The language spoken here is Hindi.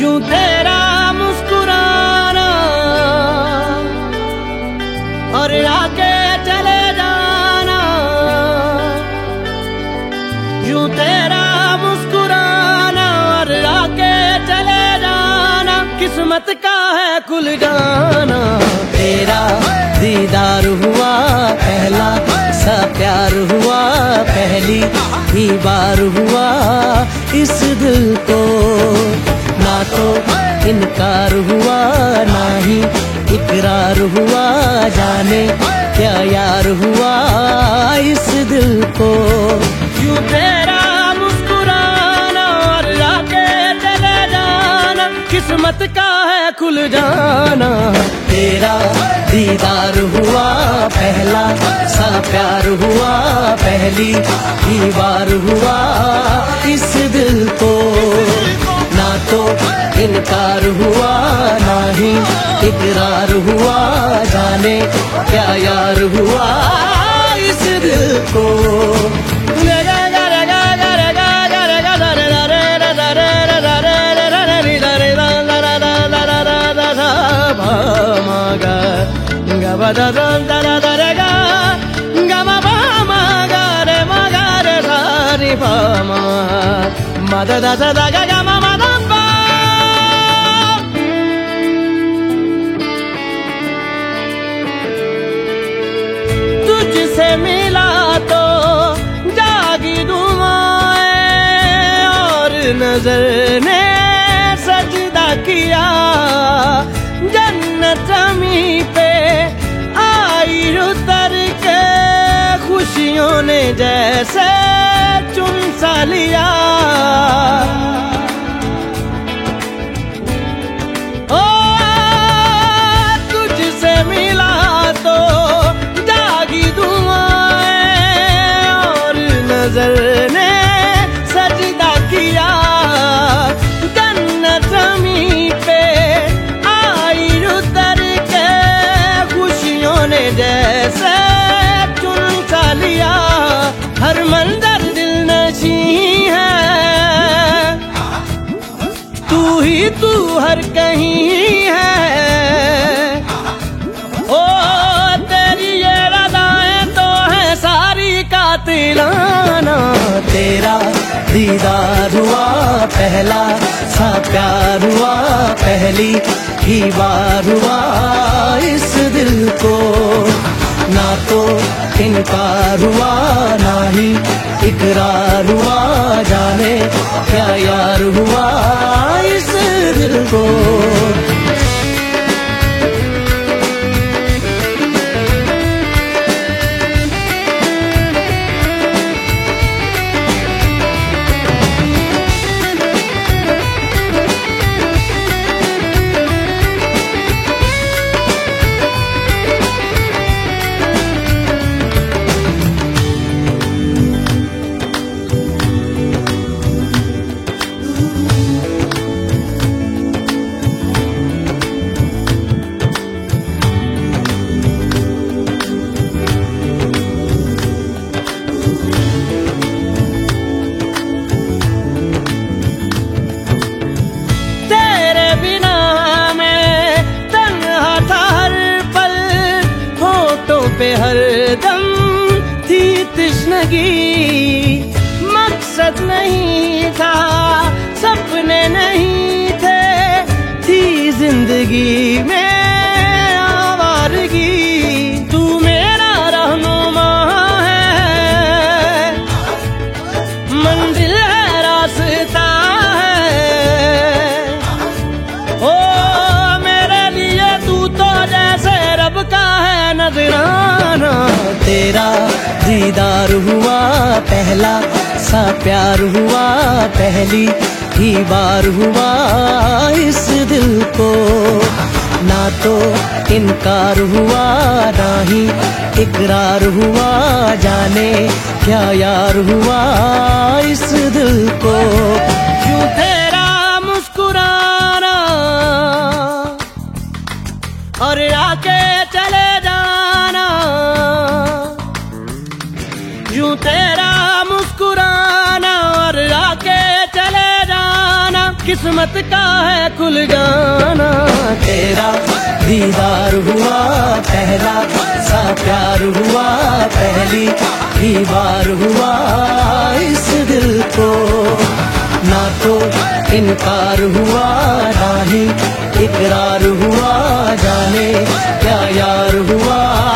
यूँ तेरा मुस्कुराना। और आके चले जाना। यूँ तेरा मुस्कुराना और आके चले जाना। किस्मत का है खुल जाना तेरा दीदार हुआ, पहला सा प्यार हुआ, पहली ही बार हुआ इस दिल को। तो इनकार हुआ ना ही इकरार हुआ। जाने क्या यार हुआ इस दिल को। यूँ तेरा मुस्कुराना और लाके चले जाना। किस्मत का है खुल जाना। तेरा दीदार हुआ पहला सा प्यार हुआ पहली दीवार हुआ इस दिल को। तो इनकार हुआ ना ही इकरार हुआ जाने क्या यार हुआ इस दिल को da da da da da da ga ga ma ba ma ga re ma ga re sa ni pa ma ma da da da da ga ga तुझसे मिला तो जागी दुआएँ और नज़र ने सजदा किया। जन्नत जमी पे आई उतर के खुशियों ने जैसे चुन सा लिया। तू ही तू हर कहीं है। ओ, तेरी ये रदाएँ तो है सारी कातिलाना। तेरा दीदार हुआ पहला, सा प्यार हुआ पहली, ही बार हुआ इस दिल को। ना तो इनकार हुआ, ना ही इकरार जाने क्या यार हुआ इस दिल को? तृष्णगी मकसद नहीं था सपने नहीं थे थी ज़िंदगी। दीदार हुआ, पहला सा प्यार हुआ, पहली ही बार हुआ इस दिल को। ना तो इनकार हुआ, ना ही इकरार हुआ, जाने क्या यार हुआ। किस्मत का है खुल जाना। तेरा दीदार हुआ, पहला सा प्यार हुआ, पहली ही बार हुआ। इस दिल को ना तो इनकार हुआ, ना ही इकरार हुआ। जाने क्या यार हुआ।